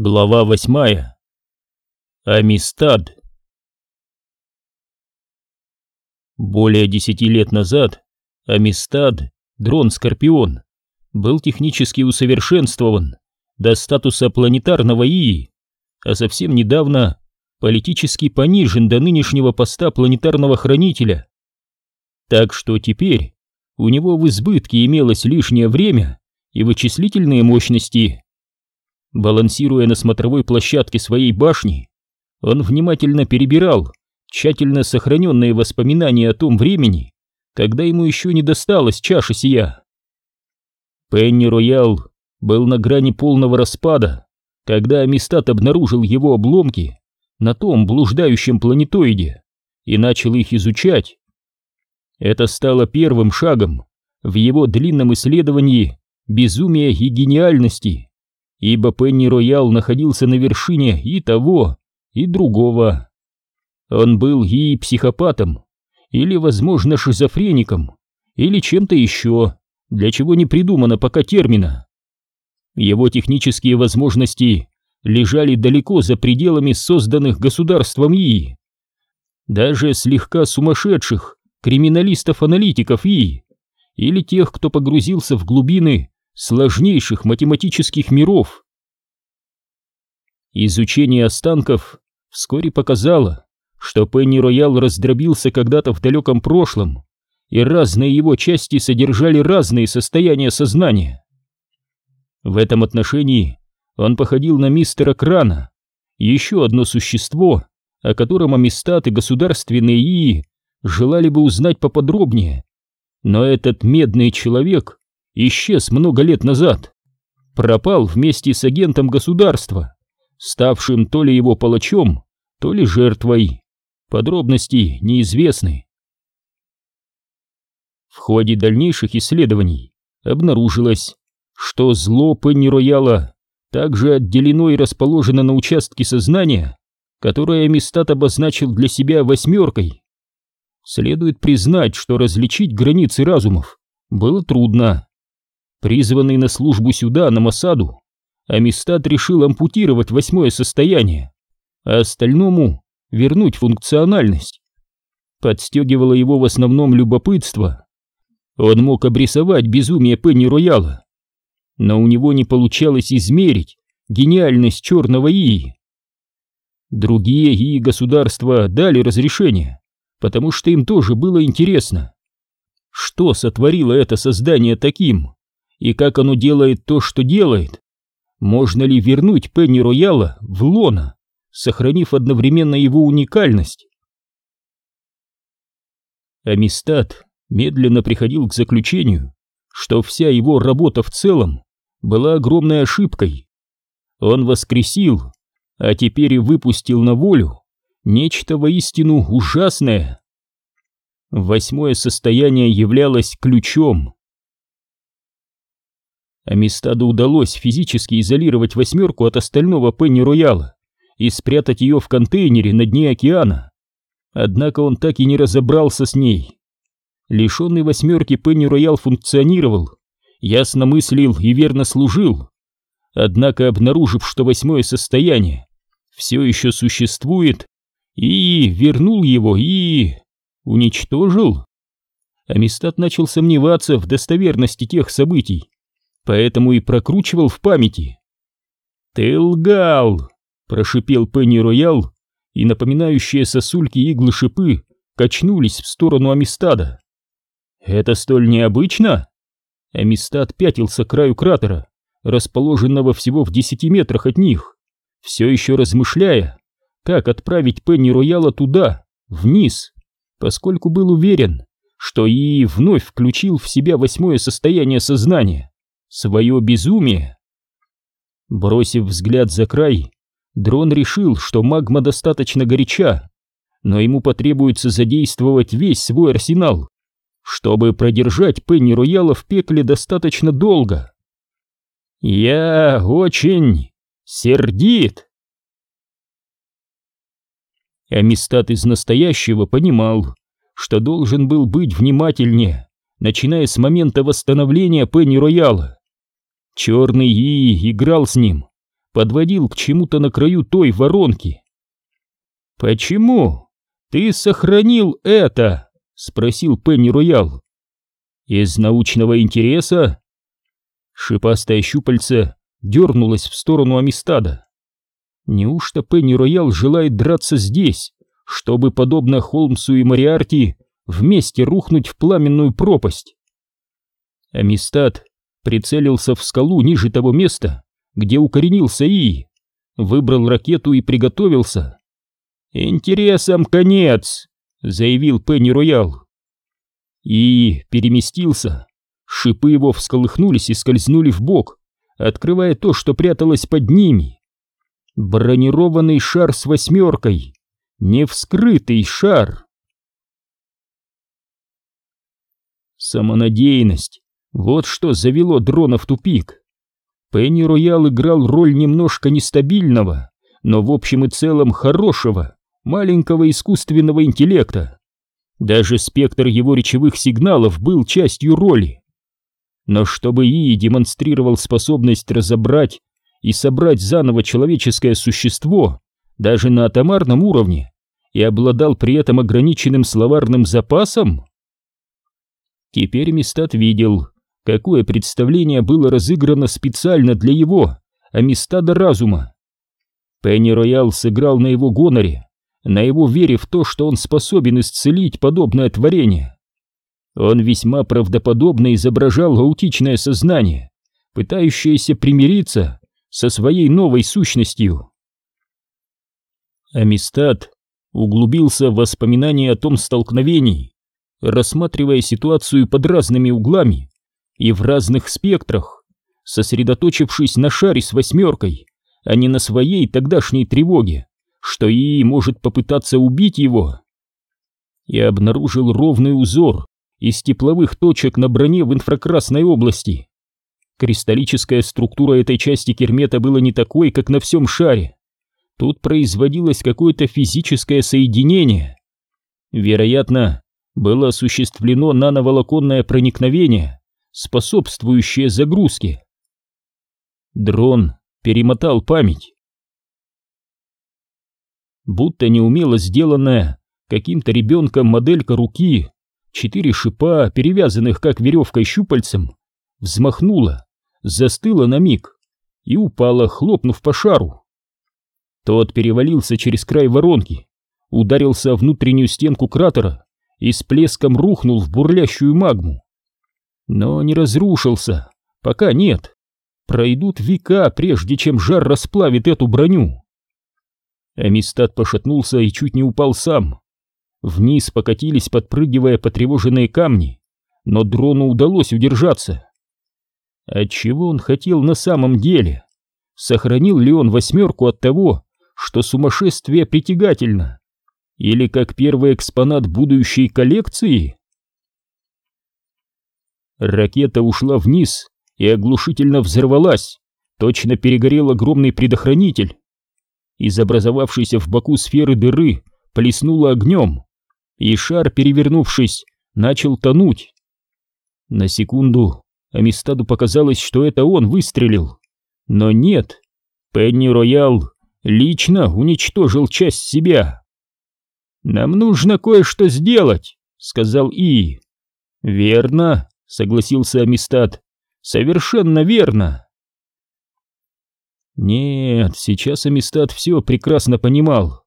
Глава восьмая. Амистад. Более десяти лет назад Амистад, дрон-скорпион, был технически усовершенствован до статуса планетарного ИИ, а совсем недавно политически понижен до нынешнего поста планетарного хранителя. Так что теперь у него в избытке имелось лишнее время и вычислительные мощности, Балансируя на смотровой площадке своей башни, он внимательно перебирал тщательно сохраненные воспоминания о том времени, когда ему еще не досталась чаша сия. Пенни Роял был на грани полного распада, когда Амистад обнаружил его обломки на том блуждающем планетоиде и начал их изучать. Это стало первым шагом в его длинном исследовании безумия и гениальности ибо Пенни Роял находился на вершине и того, и другого. Он был и психопатом, или, возможно, шизофреником, или чем-то еще, для чего не придумано пока термина. Его технические возможности лежали далеко за пределами созданных государством ИИ. Даже слегка сумасшедших криминалистов-аналитиков ИИ, или тех, кто погрузился в глубины сложнейших математических миров. Изучение останков вскоре показало, что Пенни Роял раздробился когда-то в далеком прошлом, и разные его части содержали разные состояния сознания. В этом отношении он походил на мистера Крана, еще одно существо, о котором Амистат и государственные ИИ желали бы узнать поподробнее. Но этот медный человек исчез много лет назад, пропал вместе с агентом государства, ставшим то ли его палачом, то ли жертвой. Подробности неизвестны. В ходе дальнейших исследований обнаружилось, что зло Пенни Рояла также отделено и расположено на участке сознания, которое Мистат обозначил для себя восьмеркой. Следует признать, что различить границы разумов было трудно. Призванный на службу сюда, на Масаду, Амистад решил ампутировать восьмое состояние, а остальному вернуть функциональность. Подстегивало его в основном любопытство. Он мог обрисовать безумие Пенни Рояла, но у него не получалось измерить гениальность черного Ии. Другие Ии государства дали разрешение, потому что им тоже было интересно. Что сотворило это создание таким? И как оно делает то, что делает. Можно ли вернуть Пенни Рояла в лона, сохранив одновременно его уникальность? Амистад медленно приходил к заключению, что вся его работа в целом была огромной ошибкой. Он воскресил, а теперь и выпустил на волю нечто воистину ужасное. Восьмое состояние являлось ключом, Амистаду удалось физически изолировать восьмерку от остального Пенни Рояла и спрятать ее в контейнере на дне океана. Однако он так и не разобрался с ней. Лишенный восьмерки Пенни Роял функционировал, ясно мыслил и верно служил. Однако, обнаружив, что восьмое состояние все еще существует, и вернул его, и уничтожил, Амистад начал сомневаться в достоверности тех событий, поэтому и прокручивал в памяти. «Ты лгал!» — прошипел Пенни Роял, и напоминающие сосульки иглы шипы качнулись в сторону Амистада. «Это столь необычно?» Амистад пятился к краю кратера, расположенного всего в десяти метрах от них, все еще размышляя, как отправить Пенни Рояла туда, вниз, поскольку был уверен, что и вновь включил в себя восьмое состояние сознания свое безумие. Бросив взгляд за край, дрон решил, что магма достаточно горяча, но ему потребуется задействовать весь свой арсенал, чтобы продержать Пенни Рояла в пекле достаточно долго. «Я очень сердит!» Амистат из настоящего понимал, что должен был быть внимательнее, начиная с момента восстановления Пенни Рояла. Черный И играл с ним, подводил к чему-то на краю той воронки. «Почему ты сохранил это?» — спросил Пенни Роял. «Из научного интереса?» Шипастое щупальце дернулось в сторону Амистада. Неужто Пенни Роял желает драться здесь, чтобы, подобно Холмсу и Мариарти, вместе рухнуть в пламенную пропасть? Амистад прицелился в скалу ниже того места, где укоренился И, выбрал ракету и приготовился. «Интересам конец!» — заявил Пенни Роял. И переместился. Шипы его всколыхнулись и скользнули в бок, открывая то, что пряталось под ними. Бронированный шар с восьмеркой. Невскрытый шар. Самонадеянность. Вот что завело дрона в тупик. Пенни Роял играл роль немножко нестабильного, но в общем и целом хорошего, маленького искусственного интеллекта. Даже спектр его речевых сигналов был частью роли. Но чтобы ИИ демонстрировал способность разобрать и собрать заново человеческое существо, даже на атомарном уровне, и обладал при этом ограниченным словарным запасом? Теперь Мистат видел, какое представление было разыграно специально для его, Амистада разума. Пенни Роял сыграл на его гоноре, на его вере в то, что он способен исцелить подобное творение. Он весьма правдоподобно изображал аутичное сознание, пытающееся примириться со своей новой сущностью. Амистад углубился в воспоминания о том столкновении, рассматривая ситуацию под разными углами и в разных спектрах, сосредоточившись на шаре с восьмеркой, а не на своей тогдашней тревоге, что и может попытаться убить его. И обнаружил ровный узор из тепловых точек на броне в инфракрасной области. Кристаллическая структура этой части кермета была не такой, как на всем шаре. Тут производилось какое-то физическое соединение. Вероятно, было осуществлено нановолоконное проникновение, способствующее загрузке. Дрон перемотал память. Будто неумело сделанная каким-то ребенком моделька руки Четыре шипа, перевязанных как веревкой щупальцем, взмахнула, застыла на миг и упала, хлопнув по шару. Тот перевалился через край воронки, ударился о внутреннюю стенку кратера и с плеском рухнул в бурлящую магму. Но не разрушился, пока нет. Пройдут века, прежде чем жар расплавит эту броню. Амистад пошатнулся и чуть не упал сам. Вниз покатились, подпрыгивая потревоженные камни, но дрону удалось удержаться. Отчего он хотел на самом деле? Сохранил ли он восьмерку от того, что сумасшествие притягательно? Или как первый экспонат будущей коллекции? Ракета ушла вниз и оглушительно взорвалась, точно перегорел огромный предохранитель. Из образовавшейся в боку сферы дыры плеснуло огнем, и шар, перевернувшись, начал тонуть. На секунду Амистаду показалось, что это он выстрелил. Но нет, Пенни Роял лично уничтожил часть себя. «Нам нужно кое-что сделать», — сказал И. «Верно», — согласился Амистад. «Совершенно верно». Нет, сейчас Амистад все прекрасно понимал.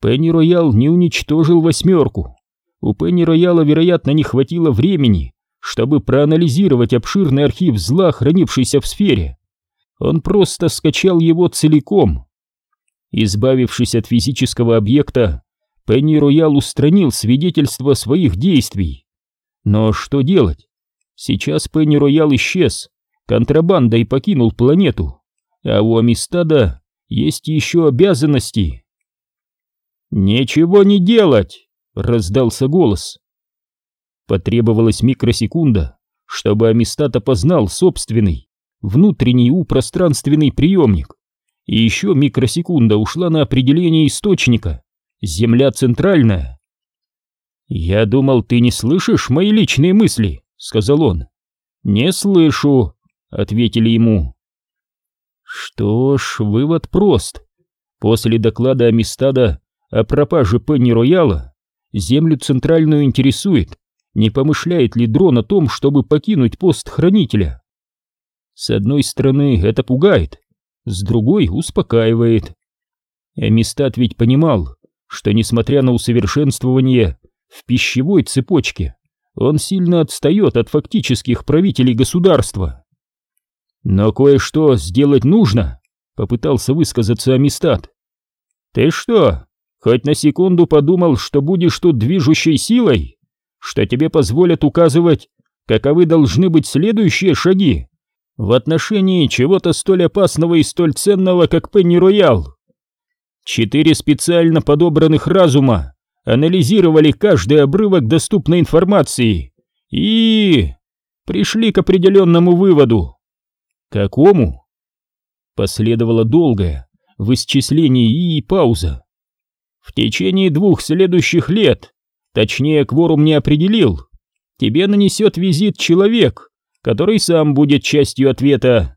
Пенни Роял не уничтожил восьмерку. У Пенни Рояла, вероятно, не хватило времени, чтобы проанализировать обширный архив зла, хранившийся в сфере. Он просто скачал его целиком. Избавившись от физического объекта, Пенни Роял устранил свидетельство своих действий. Но что делать? Сейчас Пенни Роял исчез, контрабандой покинул планету, а у Амистада есть еще обязанности. «Ничего не делать!» — раздался голос. Потребовалась микросекунда, чтобы Амистат опознал собственный, внутренний упространственный приемник. И еще микросекунда ушла на определение источника. Земля центральная. «Я думал, ты не слышишь мои личные мысли», — сказал он. «Не слышу», — ответили ему. Что ж, вывод прост. После доклада Амистада о пропаже Пенни Рояла землю центральную интересует, не помышляет ли дрон о том, чтобы покинуть пост хранителя. С одной стороны, это пугает, с другой успокаивает. Амистад ведь понимал, что несмотря на усовершенствование в пищевой цепочке, он сильно отстает от фактических правителей государства. Но кое-что сделать нужно, попытался высказаться Амистад. Ты что, хоть на секунду подумал, что будешь тут движущей силой? Что тебе позволят указывать, каковы должны быть следующие шаги в отношении чего-то столь опасного и столь ценного, как Пенни Роял? Четыре специально подобранных разума анализировали каждый обрывок доступной информации и... пришли к определенному выводу. Какому? Последовала долгая в исчислении и пауза. В течение двух следующих лет, точнее кворум не определил, тебе нанесет визит человек, который сам будет частью ответа.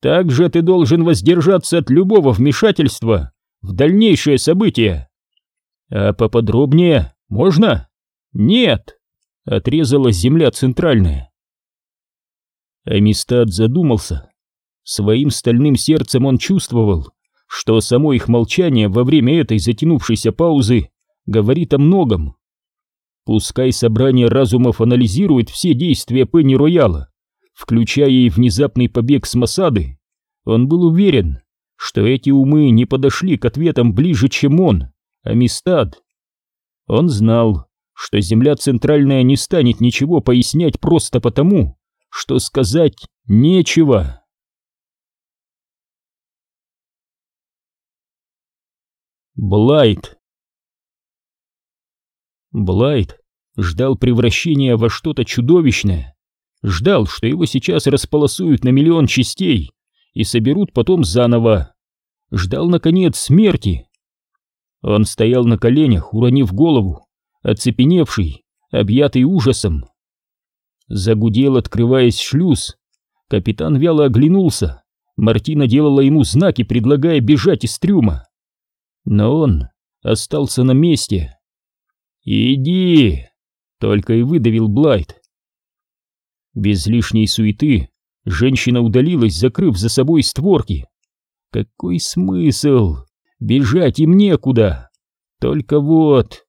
Также ты должен воздержаться от любого вмешательства в дальнейшие события. А поподробнее можно? Нет, отрезала земля центральная. Амистад задумался. Своим стальным сердцем он чувствовал, что само их молчание во время этой затянувшейся паузы говорит о многом. Пускай собрание разумов анализирует все действия Пенни Рояла, включая и внезапный побег с Масады, он был уверен, что эти умы не подошли к ответам ближе, чем он, Амистад. Он знал, что Земля Центральная не станет ничего пояснять просто потому, что сказать нечего. Блайт Блайт ждал превращения во что-то чудовищное, ждал, что его сейчас располосуют на миллион частей и соберут потом заново, ждал, наконец, смерти. Он стоял на коленях, уронив голову, оцепеневший, объятый ужасом. Загудел, открываясь шлюз. Капитан вяло оглянулся. Мартина делала ему знаки, предлагая бежать из трюма но он остался на месте. «Иди!» — только и выдавил Блайт. Без лишней суеты женщина удалилась, закрыв за собой створки. Какой смысл? Бежать им некуда. Только вот...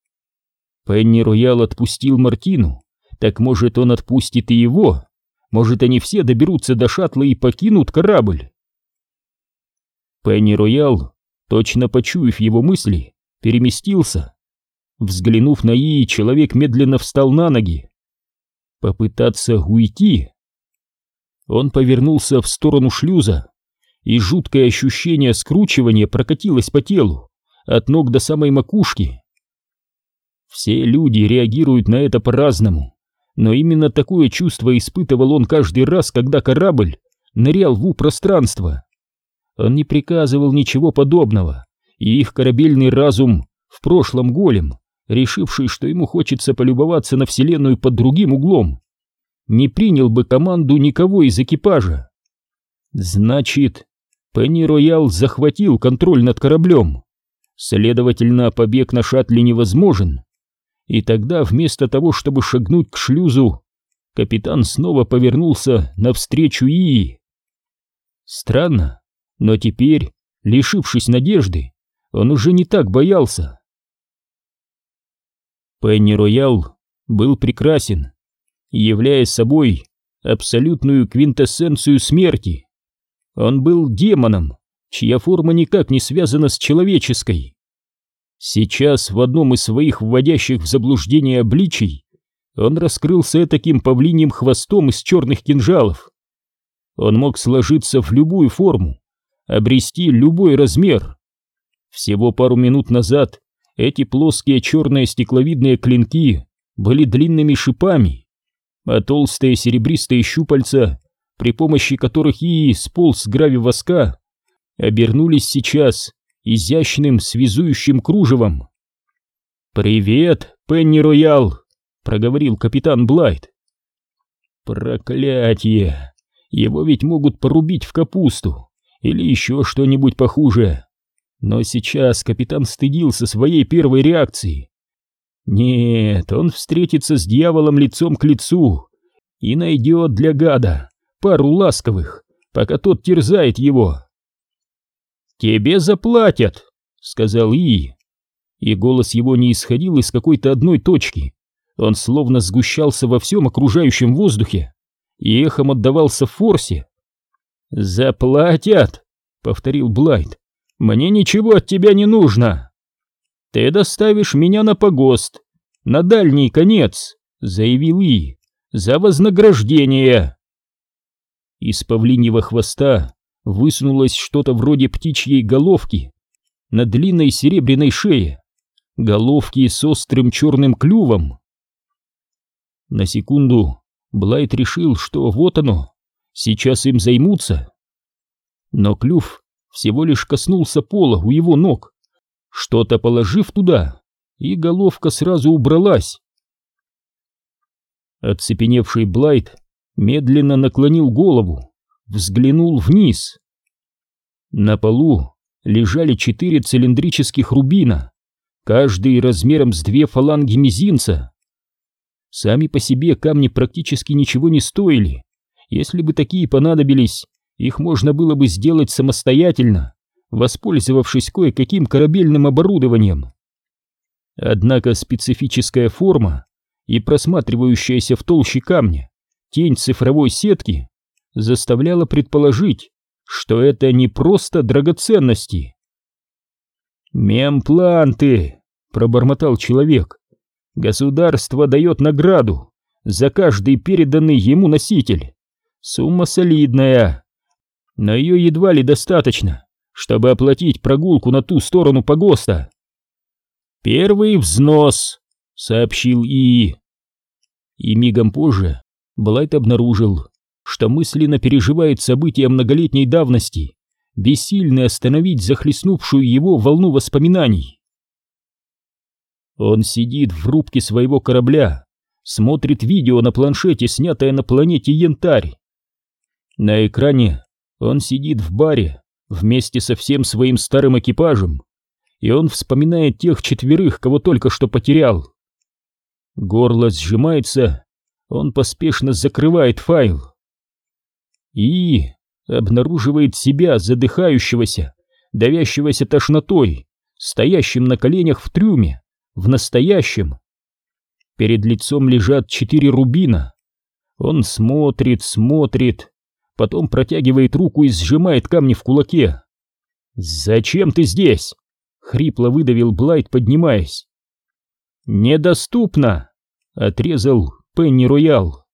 Пенни Роял отпустил Мартину, так может он отпустит и его? Может они все доберутся до шаттла и покинут корабль? Пенни Роял точно почуяв его мысли, переместился. Взглянув на Ии, человек медленно встал на ноги. Попытаться уйти? Он повернулся в сторону шлюза, и жуткое ощущение скручивания прокатилось по телу, от ног до самой макушки. Все люди реагируют на это по-разному, но именно такое чувство испытывал он каждый раз, когда корабль нырял в пространство. Он не приказывал ничего подобного, и их корабельный разум в прошлом голем, решивший, что ему хочется полюбоваться на Вселенную под другим углом, не принял бы команду никого из экипажа. Значит, Пенни Роял захватил контроль над кораблем. Следовательно, побег на шаттле невозможен. И тогда, вместо того, чтобы шагнуть к шлюзу, капитан снова повернулся навстречу Ии. Странно, но теперь, лишившись надежды, он уже не так боялся. Пенни Роял был прекрасен, являя собой абсолютную квинтэссенцию смерти. Он был демоном, чья форма никак не связана с человеческой. Сейчас в одном из своих вводящих в заблуждение обличий он раскрылся таким павлиньим хвостом из черных кинжалов. Он мог сложиться в любую форму, обрести любой размер. Всего пару минут назад эти плоские черные стекловидные клинки были длинными шипами, а толстые серебристые щупальца, при помощи которых и сполз грави воска, обернулись сейчас изящным связующим кружевом. «Привет, Пенни Роял!» — проговорил капитан Блайт. «Проклятие! Его ведь могут порубить в капусту!» или еще что-нибудь похуже. Но сейчас капитан стыдился своей первой реакции. Нет, он встретится с дьяволом лицом к лицу и найдет для гада пару ласковых, пока тот терзает его. «Тебе заплатят», — сказал И. И голос его не исходил из какой-то одной точки. Он словно сгущался во всем окружающем воздухе и эхом отдавался в форсе. «Заплатят», — повторил Блайт. «Мне ничего от тебя не нужно. Ты доставишь меня на погост, на дальний конец», — заявил И, — «за вознаграждение». Из павлиньего хвоста высунулось что-то вроде птичьей головки на длинной серебряной шее, головки с острым черным клювом. На секунду Блайт решил, что вот оно, сейчас им займутся. Но клюв всего лишь коснулся пола у его ног, что-то положив туда, и головка сразу убралась. Оцепеневший Блайт медленно наклонил голову, взглянул вниз. На полу лежали четыре цилиндрических рубина, каждый размером с две фаланги мизинца. Сами по себе камни практически ничего не стоили. Если бы такие понадобились, их можно было бы сделать самостоятельно, воспользовавшись кое-каким корабельным оборудованием. Однако специфическая форма и просматривающаяся в толще камня тень цифровой сетки заставляла предположить, что это не просто драгоценности. «Мемпланты!» — пробормотал человек. «Государство дает награду за каждый переданный ему носитель. Сумма солидная, но ее едва ли достаточно, чтобы оплатить прогулку на ту сторону погоста». «Первый взнос», — сообщил ИИ. И мигом позже Блайт обнаружил, что мысленно переживает события многолетней давности, бессильный остановить захлестнувшую его волну воспоминаний. Он сидит в рубке своего корабля, смотрит видео на планшете, снятое на планете Янтарь. На экране он сидит в баре вместе со всем своим старым экипажем, и он вспоминает тех четверых, кого только что потерял. Горло сжимается, он поспешно закрывает файл и обнаруживает себя задыхающегося, давящегося тошнотой, стоящим на коленях в трюме, в настоящем. Перед лицом лежат четыре рубина. Он смотрит, смотрит, потом протягивает руку и сжимает камни в кулаке. «Зачем ты здесь?» — хрипло выдавил Блайт, поднимаясь. «Недоступно!» — отрезал Пенни Роял.